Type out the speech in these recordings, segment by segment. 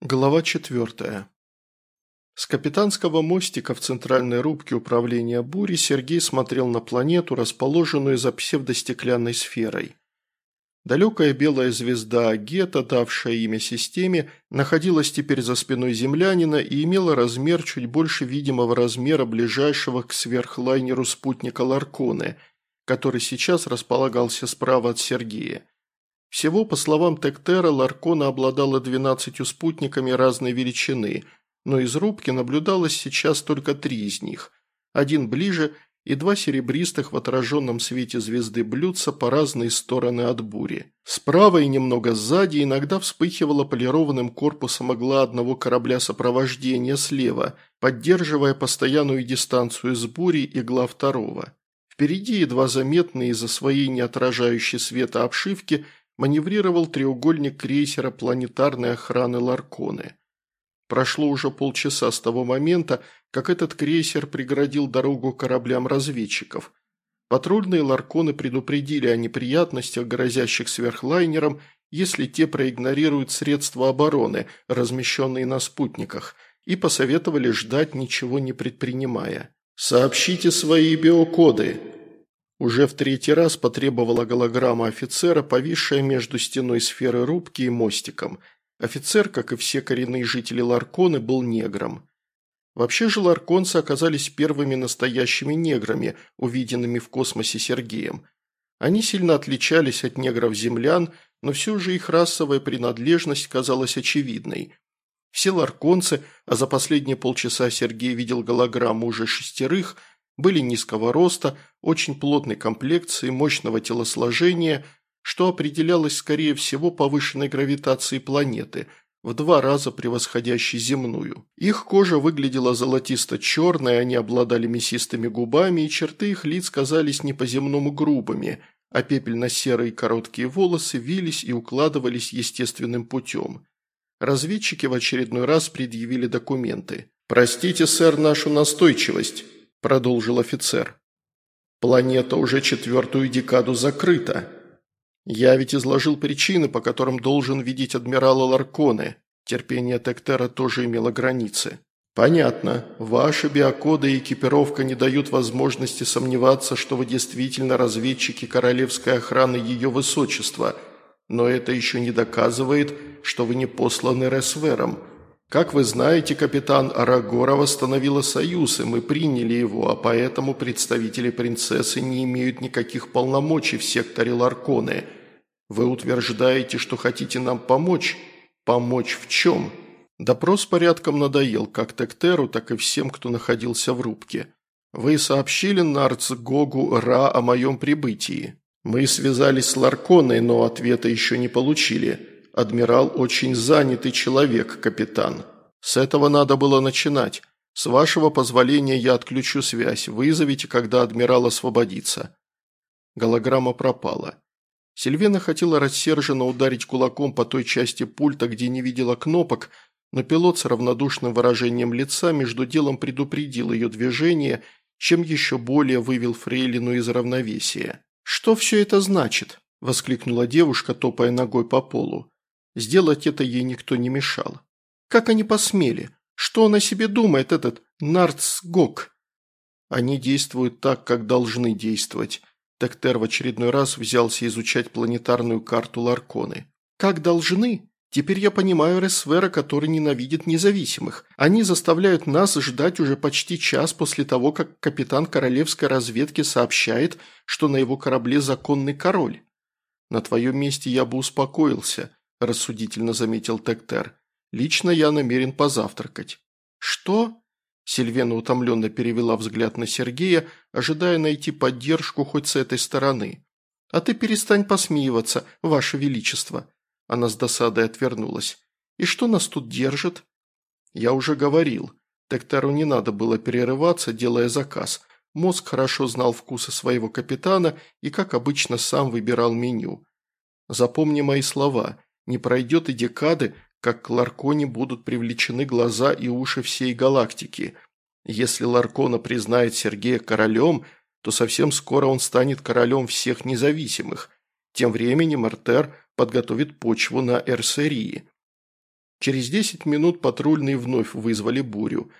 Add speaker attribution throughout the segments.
Speaker 1: Глава четвертая. С капитанского мостика в центральной рубке управления бури Сергей смотрел на планету, расположенную за псевдостеклянной сферой. Далекая белая звезда Гета, давшая имя системе, находилась теперь за спиной землянина и имела размер чуть больше видимого размера ближайшего к сверхлайнеру спутника Ларконы, который сейчас располагался справа от Сергея. Всего, по словам Тектера, Ларкона обладала 12 спутниками разной величины, но из рубки наблюдалось сейчас только три из них. Один ближе и два серебристых в отраженном свете звезды блюдца по разные стороны от бури. Справа и немного сзади иногда вспыхивала полированным корпусом игла одного корабля сопровождения слева, поддерживая постоянную дистанцию с бури игла второго. Впереди, едва заметные из-за своей неотражающей света обшивки, маневрировал треугольник крейсера планетарной охраны Ларконы. Прошло уже полчаса с того момента, как этот крейсер преградил дорогу кораблям разведчиков. Патрульные Ларконы предупредили о неприятностях, грозящих сверхлайнерам, если те проигнорируют средства обороны, размещенные на спутниках, и посоветовали ждать, ничего не предпринимая. «Сообщите свои биокоды», уже в третий раз потребовала голограмма офицера, повисшая между стеной сферы рубки и мостиком. Офицер, как и все коренные жители Ларконы, был негром. Вообще же ларконцы оказались первыми настоящими неграми, увиденными в космосе Сергеем. Они сильно отличались от негров-землян, но все же их расовая принадлежность казалась очевидной. Все ларконцы, а за последние полчаса Сергей видел голограмму уже шестерых – были низкого роста, очень плотной комплекции, мощного телосложения, что определялось, скорее всего, повышенной гравитацией планеты, в два раза превосходящей земную. Их кожа выглядела золотисто-черной, они обладали мясистыми губами, и черты их лиц казались не по-земному грубыми, а пепельно-серые короткие волосы вились и укладывались естественным путем. Разведчики в очередной раз предъявили документы. «Простите, сэр, нашу настойчивость», – продолжил офицер. «Планета уже четвертую декаду закрыта. Я ведь изложил причины, по которым должен видеть адмирала Ларконе. Терпение Тектера тоже имело границы. Понятно, ваши биокоды и экипировка не дают возможности сомневаться, что вы действительно разведчики королевской охраны ее высочества, но это еще не доказывает, что вы не посланы Ресвером». Как вы знаете, капитан Арагора восстановила союз, и мы приняли его, а поэтому представители принцессы не имеют никаких полномочий в секторе Ларконы. Вы утверждаете, что хотите нам помочь? Помочь в чем? Допрос порядком надоел как Тектеру, так и всем, кто находился в рубке. Вы сообщили Нарц Гогу Ра о моем прибытии. Мы связались с Ларконой, но ответа еще не получили. Адмирал очень занятый человек, капитан. С этого надо было начинать. С вашего позволения я отключу связь. Вызовите, когда адмирал освободится». Голограмма пропала. Сильвена хотела рассерженно ударить кулаком по той части пульта, где не видела кнопок, но пилот с равнодушным выражением лица между делом предупредил ее движение, чем еще более вывел Фрейлину из равновесия. «Что все это значит?» – воскликнула девушка, топая ногой по полу. Сделать это ей никто не мешал. Как они посмели? Что он о себе думает, этот Нарцгок? Они действуют так, как должны действовать. Тектер в очередной раз взялся изучать планетарную карту Ларконы. Как должны? Теперь я понимаю Ресвера, который ненавидит независимых. Они заставляют нас ждать уже почти час после того, как капитан королевской разведки сообщает, что на его корабле законный король. На твоем месте я бы успокоился. – рассудительно заметил Тектер. «Лично я намерен позавтракать». «Что?» Сильвена утомленно перевела взгляд на Сергея, ожидая найти поддержку хоть с этой стороны. «А ты перестань посмеиваться, Ваше Величество!» Она с досадой отвернулась. «И что нас тут держит?» «Я уже говорил. Тектору не надо было перерываться, делая заказ. Мозг хорошо знал вкусы своего капитана и, как обычно, сам выбирал меню. Запомни мои слова. Не пройдет и декады, как к Ларконе будут привлечены глаза и уши всей галактики. Если Ларкона признает Сергея королем, то совсем скоро он станет королем всех независимых. Тем временем Артер подготовит почву на Эрсерии. Через десять минут патрульные вновь вызвали бурю.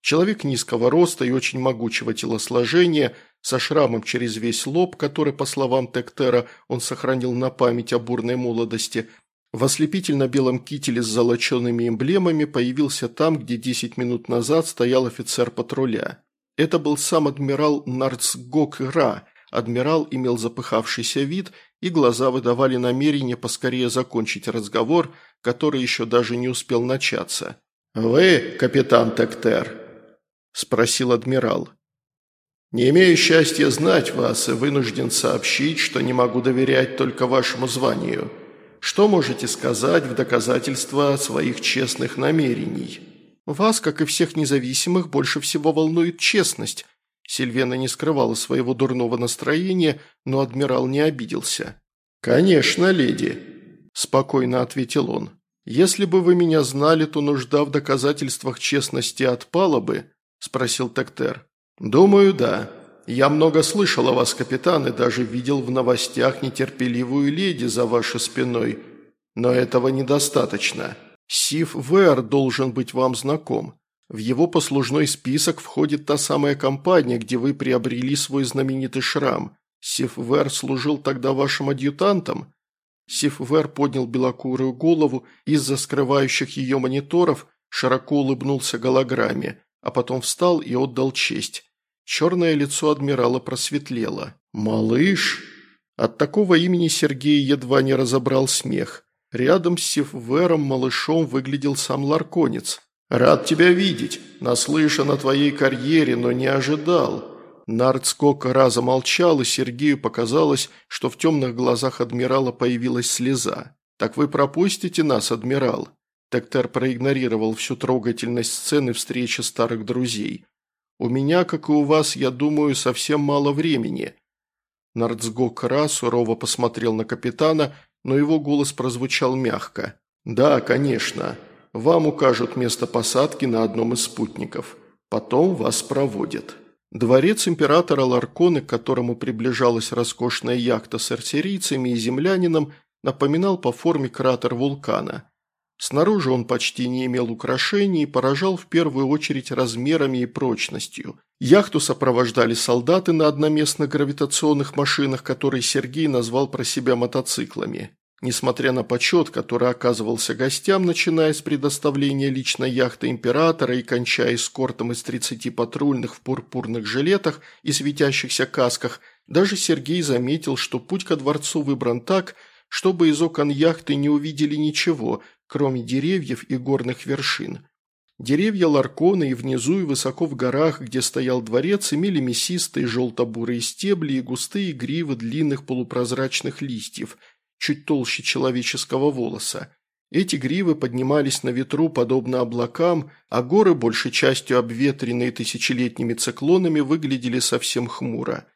Speaker 1: Человек низкого роста и очень могучего телосложения, со шрамом через весь лоб, который, по словам Тектера, он сохранил на память о бурной молодости, в ослепительно-белом кителе с золочеными эмблемами появился там, где десять минут назад стоял офицер патруля. Это был сам адмирал Нарцгок Ра. Адмирал имел запыхавшийся вид, и глаза выдавали намерение поскорее закончить разговор, который еще даже не успел начаться. «Вы, капитан Тектер?» – спросил адмирал. «Не имею счастья знать вас и вынужден сообщить, что не могу доверять только вашему званию. Что можете сказать в доказательство своих честных намерений?» «Вас, как и всех независимых, больше всего волнует честность». Сильвена не скрывала своего дурного настроения, но адмирал не обиделся. «Конечно, леди», – спокойно ответил он. «Если бы вы меня знали, то нужда в доказательствах честности отпала бы?» – спросил Тектер. «Думаю, да. Я много слышал о вас, капитан, и даже видел в новостях нетерпеливую леди за вашей спиной. Но этого недостаточно. Сив Вэр должен быть вам знаком. В его послужной список входит та самая компания, где вы приобрели свой знаменитый шрам. Сив Вэр служил тогда вашим адъютантом?» Сив Вэр поднял белокурую голову из-за скрывающих ее мониторов, широко улыбнулся голограмме, а потом встал и отдал честь. Черное лицо адмирала просветлело. «Малыш!» От такого имени Сергей едва не разобрал смех. Рядом с Сиввером малышом выглядел сам Ларконец. «Рад тебя видеть. Наслышан о твоей карьере, но не ожидал». Нард сколько раза молчал, и Сергею показалось, что в темных глазах адмирала появилась слеза. «Так вы пропустите нас, адмирал?» Тектер проигнорировал всю трогательность сцены встречи старых друзей. «У меня, как и у вас, я думаю, совсем мало времени». Нардсгок Ра сурово посмотрел на капитана, но его голос прозвучал мягко. «Да, конечно. Вам укажут место посадки на одном из спутников. Потом вас проводят». Дворец императора Ларконы, к которому приближалась роскошная яхта с артерийцами и землянином, напоминал по форме кратер вулкана. Снаружи он почти не имел украшений и поражал в первую очередь размерами и прочностью. Яхту сопровождали солдаты на одноместных гравитационных машинах, которые Сергей назвал про себя мотоциклами. Несмотря на почет, который оказывался гостям, начиная с предоставления личной яхты императора и кончая эскортом из 30 патрульных в пурпурных жилетах и светящихся касках, даже Сергей заметил, что путь ко дворцу выбран так, чтобы из окон яхты не увидели ничего, кроме деревьев и горных вершин. Деревья Ларкона и внизу, и высоко в горах, где стоял дворец, имели мясистые желто-бурые стебли и густые гривы длинных полупрозрачных листьев, чуть толще человеческого волоса. Эти гривы поднимались на ветру подобно облакам, а горы, большей частью обветренные тысячелетними циклонами, выглядели совсем хмуро.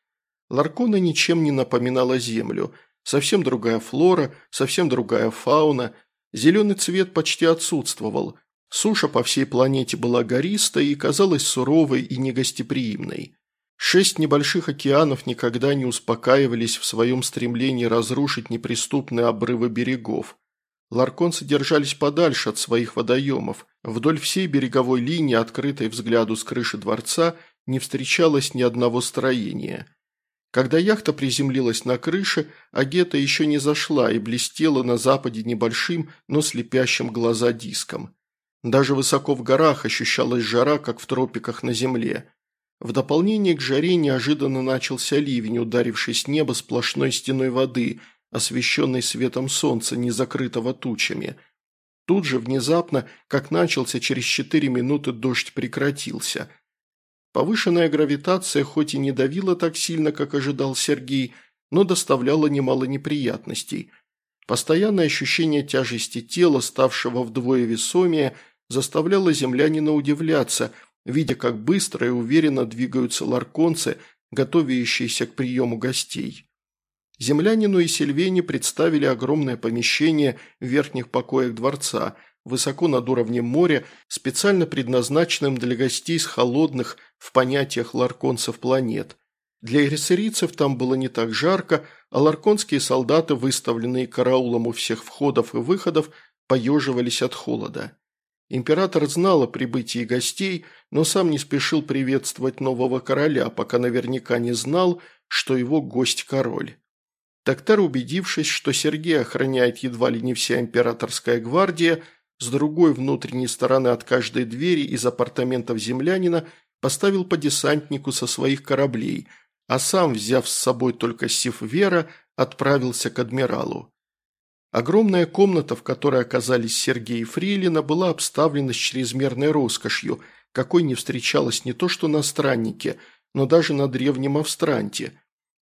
Speaker 1: Ларкона ничем не напоминала землю. Совсем другая флора, совсем другая фауна. Зеленый цвет почти отсутствовал – Суша по всей планете была гористой и казалась суровой и негостеприимной. Шесть небольших океанов никогда не успокаивались в своем стремлении разрушить неприступные обрывы берегов. Ларконцы держались подальше от своих водоемов. Вдоль всей береговой линии, открытой взгляду с крыши дворца, не встречалось ни одного строения. Когда яхта приземлилась на крыше, Агета еще не зашла и блестела на западе небольшим, но слепящим глаза диском. Даже высоко в горах ощущалась жара, как в тропиках на земле. В дополнение к жаре неожиданно начался ливень, ударивший с неба сплошной стеной воды, освещенной светом солнца, не закрытого тучами. Тут же внезапно, как начался, через четыре минуты дождь прекратился. Повышенная гравитация хоть и не давила так сильно, как ожидал Сергей, но доставляла немало неприятностей. Постоянное ощущение тяжести тела, ставшего вдвое весомее – заставляло землянина удивляться, видя, как быстро и уверенно двигаются ларконцы, готовящиеся к приему гостей. Землянину и Сильвене представили огромное помещение в верхних покоях дворца, высоко над уровнем моря, специально предназначенным для гостей с холодных, в понятиях ларконцев, планет. Для эрисерийцев там было не так жарко, а ларконские солдаты, выставленные караулом у всех входов и выходов, поеживались от холода. Император знал о прибытии гостей, но сам не спешил приветствовать нового короля, пока наверняка не знал, что его гость-король. Токтар, убедившись, что Сергей охраняет едва ли не вся императорская гвардия, с другой внутренней стороны от каждой двери из апартаментов землянина поставил по десантнику со своих кораблей, а сам, взяв с собой только Сифвера, отправился к адмиралу. Огромная комната, в которой оказались Сергей и Фрилина, была обставлена с чрезмерной роскошью, какой не встречалось не то что на страннике, но даже на древнем Австранте.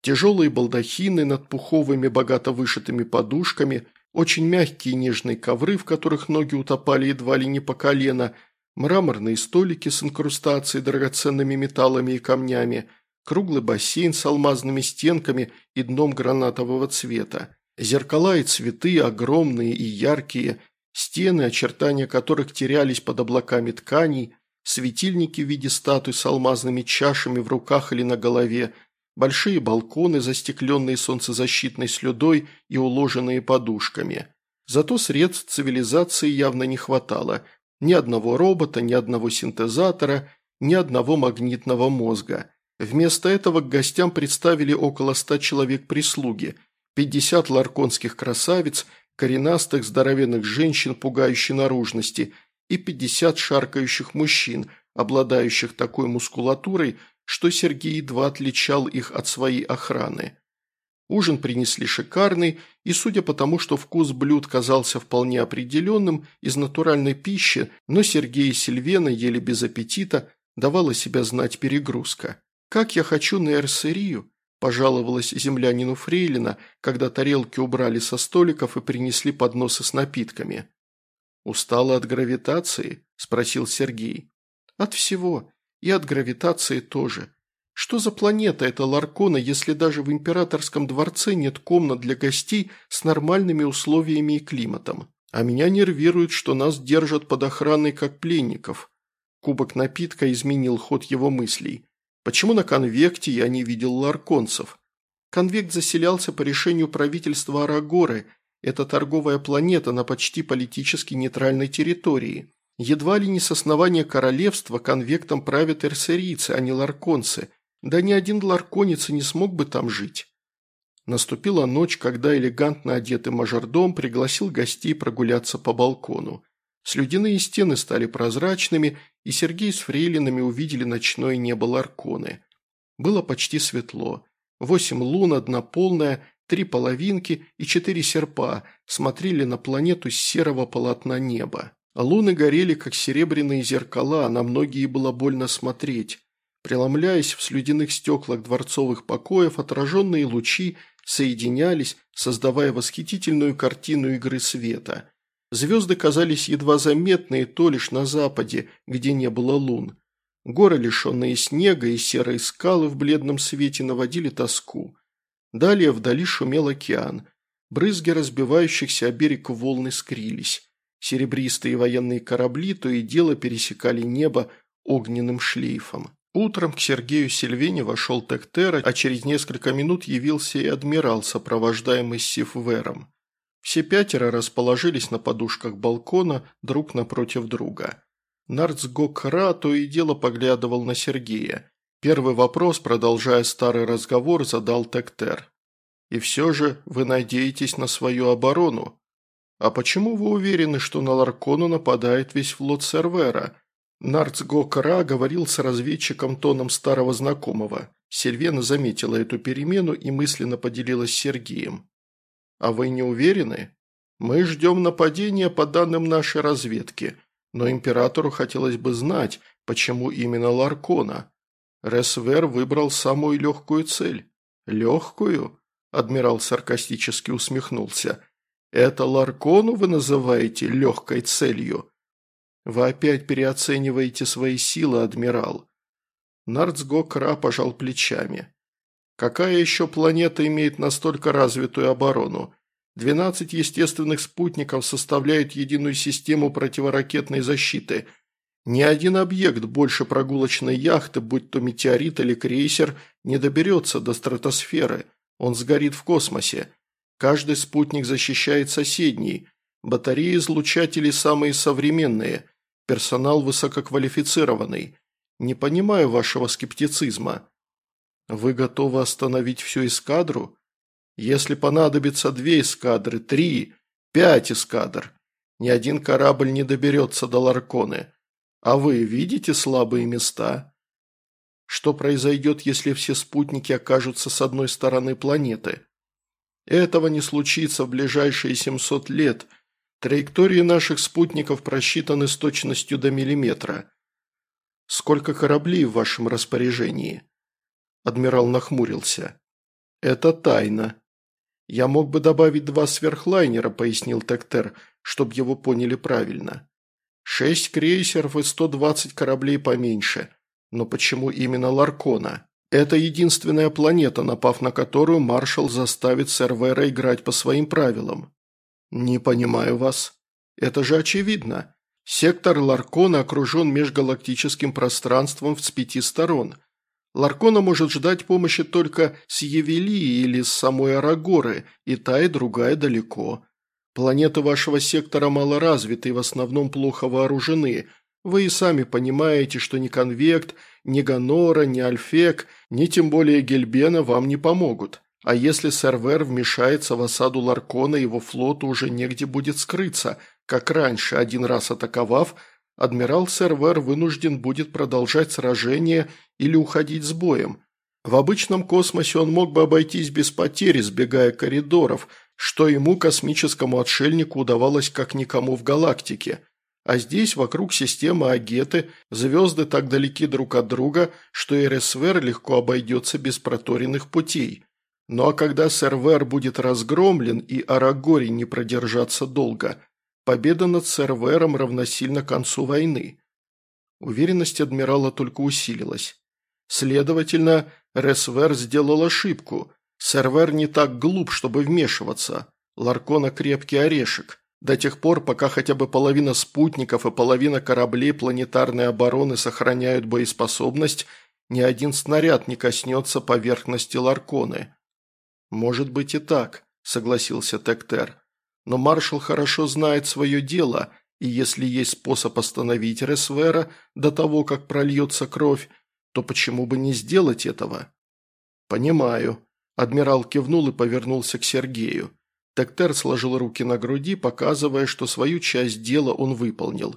Speaker 1: Тяжелые балдахины над пуховыми богато вышитыми подушками, очень мягкие нежные ковры, в которых ноги утопали едва ли не по колено, мраморные столики с инкрустацией драгоценными металлами и камнями, круглый бассейн с алмазными стенками и дном гранатового цвета. Зеркала и цветы огромные и яркие, стены, очертания которых терялись под облаками тканей, светильники в виде статуй с алмазными чашами в руках или на голове, большие балконы, застекленные солнцезащитной слюдой и уложенные подушками. Зато средств цивилизации явно не хватало. Ни одного робота, ни одного синтезатора, ни одного магнитного мозга. Вместо этого к гостям представили около ста человек прислуги – 50 ларконских красавиц, коренастых здоровенных женщин пугающей наружности и 50 шаркающих мужчин, обладающих такой мускулатурой, что Сергей едва отличал их от своей охраны. Ужин принесли шикарный, и судя по тому, что вкус блюд казался вполне определенным из натуральной пищи, но Сергей и Сильвена ели без аппетита, давала себя знать перегрузка. «Как я хочу на эрсерию!» – пожаловалась землянину Фрейлина, когда тарелки убрали со столиков и принесли подносы с напитками. «Устала от гравитации?» – спросил Сергей. «От всего. И от гравитации тоже. Что за планета эта Ларкона, если даже в императорском дворце нет комнат для гостей с нормальными условиями и климатом? А меня нервирует, что нас держат под охраной как пленников». Кубок напитка изменил ход его мыслей. Почему на конвекте я не видел ларконцев? Конвект заселялся по решению правительства Арагоры. Это торговая планета на почти политически нейтральной территории. Едва ли не с основания королевства конвектом правят эрсерийцы, а не ларконцы. Да ни один ларконец не смог бы там жить. Наступила ночь, когда элегантно одетый мажордом пригласил гостей прогуляться по балкону. Слюдяные стены стали прозрачными, и Сергей с фрейлинами увидели ночное небо Ларконы. Было почти светло. Восемь лун, одна полная, три половинки и четыре серпа смотрели на планету с серого полотна неба. Луны горели, как серебряные зеркала, а на многие было больно смотреть. Преломляясь в слюдяных стеклах дворцовых покоев, отраженные лучи соединялись, создавая восхитительную картину игры света – Звезды казались едва заметные то лишь на западе, где не было лун. Горы, лишенные снега и серые скалы в бледном свете наводили тоску. Далее вдали шумел океан. Брызги разбивающихся о берег волны скрились. Серебристые военные корабли то и дело пересекали небо огненным шлейфом. Утром к Сергею Сильвене вошел Тектера, а через несколько минут явился и адмирал, сопровождаемый Сифвером. Все пятеро расположились на подушках балкона друг напротив друга. Нардсгокра то и дело поглядывал на Сергея. Первый вопрос, продолжая старый разговор, задал Тектер. «И все же вы надеетесь на свою оборону. А почему вы уверены, что на Ларкону нападает весь флот Сервера?» Нардсгокра говорил с разведчиком тоном старого знакомого. Сильвена заметила эту перемену и мысленно поделилась с Сергеем. А вы не уверены? Мы ждем нападения по данным нашей разведки, но императору хотелось бы знать, почему именно Ларкона. Ресвер выбрал самую легкую цель. Легкую? Адмирал саркастически усмехнулся. Это Ларкону вы называете легкой целью? Вы опять переоцениваете свои силы, адмирал. Нардсго Кра пожал плечами. Какая еще планета имеет настолько развитую оборону? 12 естественных спутников составляют единую систему противоракетной защиты. Ни один объект больше прогулочной яхты, будь то метеорит или крейсер, не доберется до стратосферы. Он сгорит в космосе. Каждый спутник защищает соседний. Батареи излучателей самые современные, персонал высококвалифицированный. Не понимаю вашего скептицизма. Вы готовы остановить всю эскадру? Если понадобится две эскадры, три, пять эскадр, ни один корабль не доберется до Ларконы. А вы видите слабые места? Что произойдет, если все спутники окажутся с одной стороны планеты? Этого не случится в ближайшие 700 лет. Траектории наших спутников просчитаны с точностью до миллиметра. Сколько кораблей в вашем распоряжении? Адмирал нахмурился. Это тайна. Я мог бы добавить два сверхлайнера, пояснил Тектер, чтобы его поняли правильно. Шесть крейсеров и 120 кораблей поменьше. Но почему именно Ларкона? Это единственная планета, напав на которую маршал заставит Сервера играть по своим правилам. Не понимаю вас. Это же очевидно. Сектор Ларкона окружен межгалактическим пространством с пяти сторон. Ларкона может ждать помощи только с Евелии или с самой Арагоры, и та, и другая далеко. Планеты вашего сектора малоразвиты и в основном плохо вооружены. Вы и сами понимаете, что ни Конвект, ни Ганора, ни Альфек, ни тем более Гельбена вам не помогут. А если Сервер вмешается в осаду Ларкона, его флоту уже негде будет скрыться. Как раньше, один раз атаковав, адмирал Сервер вынужден будет продолжать сражение или уходить с боем. В обычном космосе он мог бы обойтись без потерь, избегая коридоров – что ему, космическому отшельнику, удавалось как никому в галактике. А здесь, вокруг системы Агеты, звезды так далеки друг от друга, что РСВР легко обойдется без проторенных путей. Ну а когда Сервер будет разгромлен и Арагори не продержаться долго, победа над Сервером равносильно концу войны. Уверенность адмирала только усилилась. Следовательно, РСВР сделал ошибку – Сервер не так глуп, чтобы вмешиваться. Ларкона крепкий орешек. До тех пор, пока хотя бы половина спутников и половина кораблей планетарной обороны сохраняют боеспособность, ни один снаряд не коснется поверхности Ларконы. «Может быть и так», – согласился Тектер. «Но маршал хорошо знает свое дело, и если есть способ остановить Ресвера до того, как прольется кровь, то почему бы не сделать этого?» «Понимаю», Адмирал кивнул и повернулся к Сергею. Тектер сложил руки на груди, показывая, что свою часть дела он выполнил.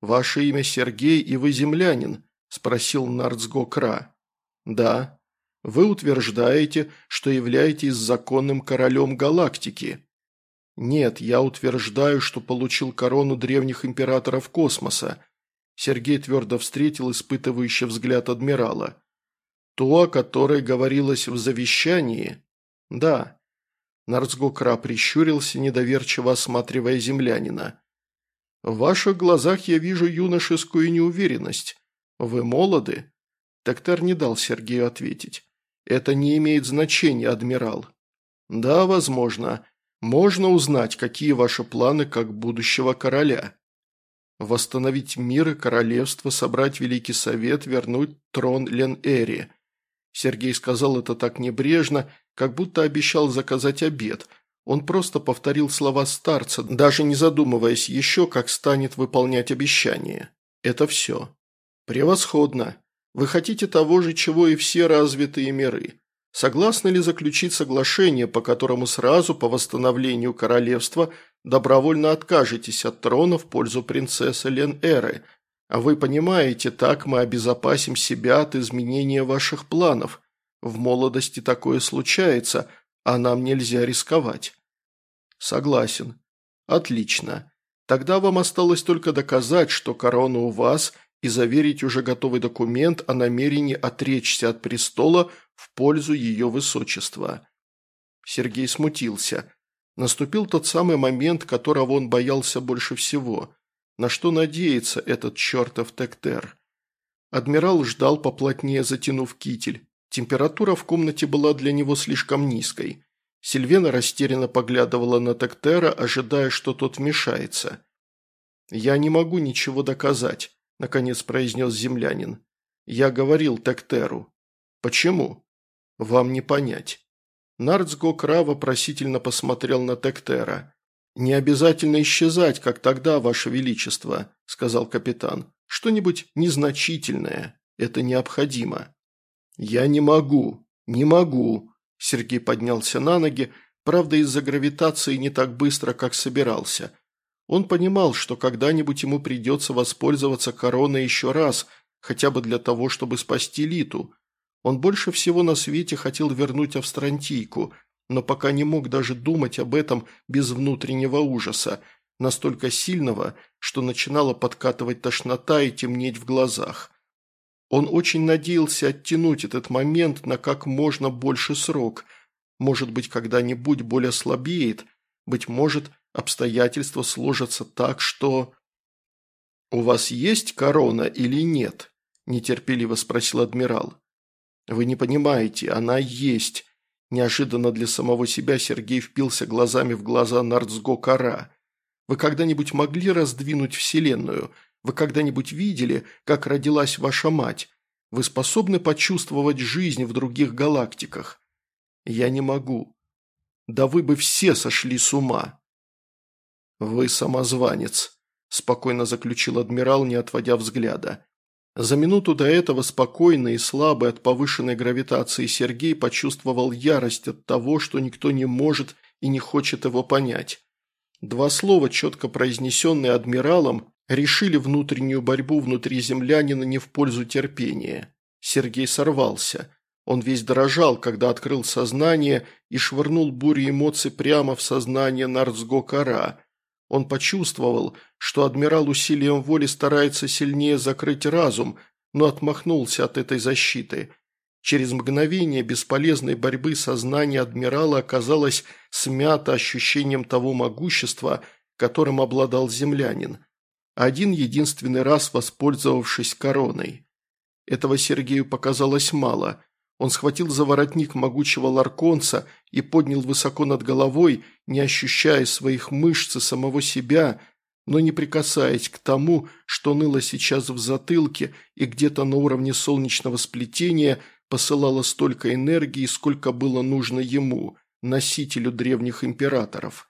Speaker 1: «Ваше имя Сергей, и вы землянин?» – спросил Нардсго Кра. «Да. Вы утверждаете, что являетесь законным королем галактики?» «Нет, я утверждаю, что получил корону древних императоров космоса». Сергей твердо встретил испытывающий взгляд адмирала. То, о которой говорилось в завещании? Да. Нарцгокра прищурился, недоверчиво осматривая землянина. В ваших глазах я вижу юношескую неуверенность. Вы молоды? Токтар не дал Сергею ответить. Это не имеет значения, адмирал. Да, возможно. Можно узнать, какие ваши планы как будущего короля. Восстановить мир и королевство, собрать Великий Совет, вернуть трон Лен-Эри – Сергей сказал это так небрежно, как будто обещал заказать обед. Он просто повторил слова старца, даже не задумываясь еще, как станет выполнять обещание. Это все. Превосходно. Вы хотите того же, чего и все развитые миры. Согласны ли заключить соглашение, по которому сразу по восстановлению королевства добровольно откажетесь от трона в пользу принцессы Лен-Эры – а вы понимаете, так мы обезопасим себя от изменения ваших планов. В молодости такое случается, а нам нельзя рисковать. Согласен. Отлично. Тогда вам осталось только доказать, что корона у вас, и заверить уже готовый документ о намерении отречься от престола в пользу ее высочества. Сергей смутился. Наступил тот самый момент, которого он боялся больше всего. На что надеется этот чертов Тектер? Адмирал ждал поплотнее, затянув китель. Температура в комнате была для него слишком низкой. Сильвена растерянно поглядывала на Тектера, ожидая, что тот вмешается. «Я не могу ничего доказать», – наконец произнес землянин. «Я говорил Тектеру». «Почему?» «Вам не понять». Нардсго Кра вопросительно посмотрел на Тектера. «Не обязательно исчезать, как тогда, Ваше Величество», – сказал капитан. «Что-нибудь незначительное. Это необходимо». «Я не могу, не могу», – Сергей поднялся на ноги, правда, из-за гравитации не так быстро, как собирался. Он понимал, что когда-нибудь ему придется воспользоваться короной еще раз, хотя бы для того, чтобы спасти Литу. Он больше всего на свете хотел вернуть Австрантийку – но пока не мог даже думать об этом без внутреннего ужаса, настолько сильного, что начинала подкатывать тошнота и темнеть в глазах. Он очень надеялся оттянуть этот момент на как можно больше срок. Может быть, когда-нибудь боль ослабеет, быть может, обстоятельства сложатся так, что... «У вас есть корона или нет?» – нетерпеливо спросил адмирал. «Вы не понимаете, она есть», Неожиданно для самого себя Сергей впился глазами в глаза Нардсго Кара. «Вы когда-нибудь могли раздвинуть Вселенную? Вы когда-нибудь видели, как родилась ваша мать? Вы способны почувствовать жизнь в других галактиках?» «Я не могу». «Да вы бы все сошли с ума!» «Вы самозванец», – спокойно заключил адмирал, не отводя взгляда. За минуту до этого спокойный и слабый от повышенной гравитации Сергей почувствовал ярость от того, что никто не может и не хочет его понять. Два слова, четко произнесенные адмиралом, решили внутреннюю борьбу внутри землянина не в пользу терпения. Сергей сорвался. Он весь дрожал, когда открыл сознание и швырнул бурю эмоций прямо в сознание Нардсго-Кара – он почувствовал, что адмирал усилием воли старается сильнее закрыть разум, но отмахнулся от этой защиты. Через мгновение бесполезной борьбы сознание адмирала оказалось смято ощущением того могущества, которым обладал землянин, один единственный раз воспользовавшись короной. Этого Сергею показалось мало – он схватил за воротник могучего ларконца и поднял высоко над головой, не ощущая своих мышц и самого себя, но не прикасаясь к тому, что ныло сейчас в затылке и где-то на уровне солнечного сплетения посылало столько энергии, сколько было нужно ему, носителю древних императоров.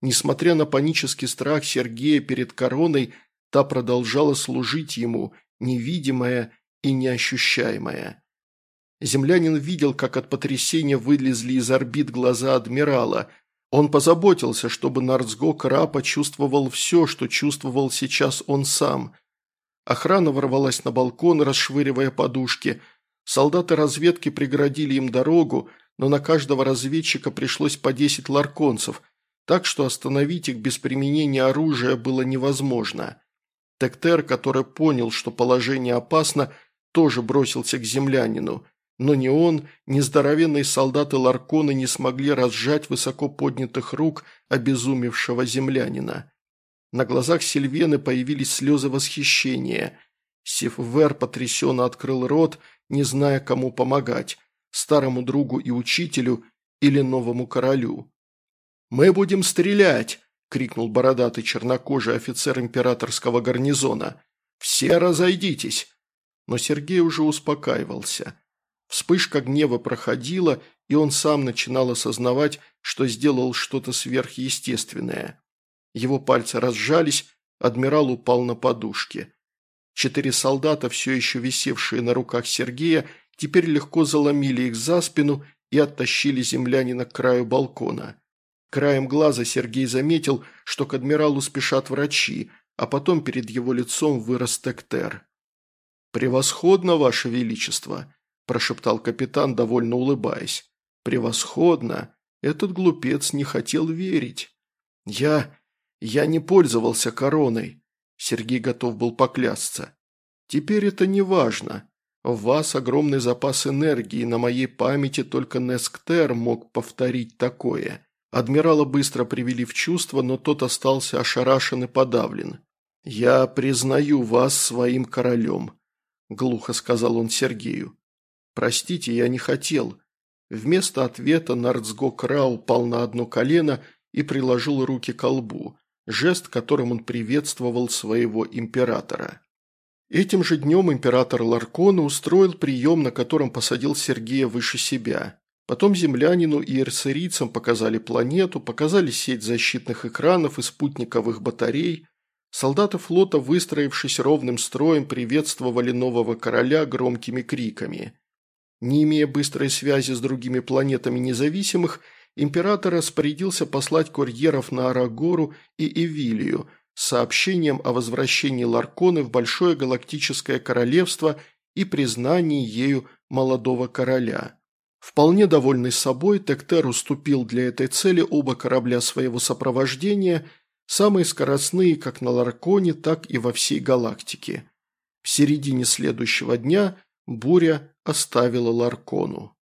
Speaker 1: Несмотря на панический страх Сергея перед короной, та продолжала служить ему, невидимая и неощущаемая. Землянин видел, как от потрясения вылезли из орбит глаза адмирала. Он позаботился, чтобы Нардсго Кра почувствовал все, что чувствовал сейчас он сам. Охрана ворвалась на балкон, расшвыривая подушки. Солдаты разведки преградили им дорогу, но на каждого разведчика пришлось по десять ларконцев, так что остановить их без применения оружия было невозможно. Тектер, который понял, что положение опасно, тоже бросился к землянину – но ни он, ни здоровенные солдаты Ларкона не смогли разжать высоко поднятых рук обезумевшего землянина. На глазах Сильвены появились слезы восхищения. Сифвер потрясенно открыл рот, не зная, кому помогать – старому другу и учителю или новому королю. «Мы будем стрелять!» – крикнул бородатый чернокожий офицер императорского гарнизона. «Все разойдитесь!» Но Сергей уже успокаивался – Вспышка гнева проходила, и он сам начинал осознавать, что сделал что-то сверхъестественное. Его пальцы разжались, адмирал упал на подушке. Четыре солдата, все еще висевшие на руках Сергея, теперь легко заломили их за спину и оттащили землянина к краю балкона. Краем глаза Сергей заметил, что к адмиралу спешат врачи, а потом перед его лицом вырос Тектер. «Превосходно, Ваше Величество!» прошептал капитан, довольно улыбаясь. «Превосходно! Этот глупец не хотел верить. Я... я не пользовался короной». Сергей готов был поклясться. «Теперь это не важно. В вас огромный запас энергии, на моей памяти только Несктер мог повторить такое». Адмирала быстро привели в чувство, но тот остался ошарашен и подавлен. «Я признаю вас своим королем», – глухо сказал он Сергею. «Простите, я не хотел». Вместо ответа Нардсго Кра упал на одно колено и приложил руки к лбу, жест, которым он приветствовал своего императора. Этим же днем император Ларкона устроил прием, на котором посадил Сергея выше себя. Потом землянину и эрсерийцам показали планету, показали сеть защитных экранов и спутниковых батарей. Солдаты флота, выстроившись ровным строем, приветствовали нового короля громкими криками. Не имея быстрой связи с другими планетами независимых, император распорядился послать курьеров на Арагору и Эвилию с сообщением о возвращении Ларконы в Большое Галактическое Королевство и признании ею молодого короля. Вполне довольный собой, Тектер уступил для этой цели оба корабля своего сопровождения, самые скоростные как на Ларконе, так и во всей галактике. В середине следующего дня буря оставила Ларкону.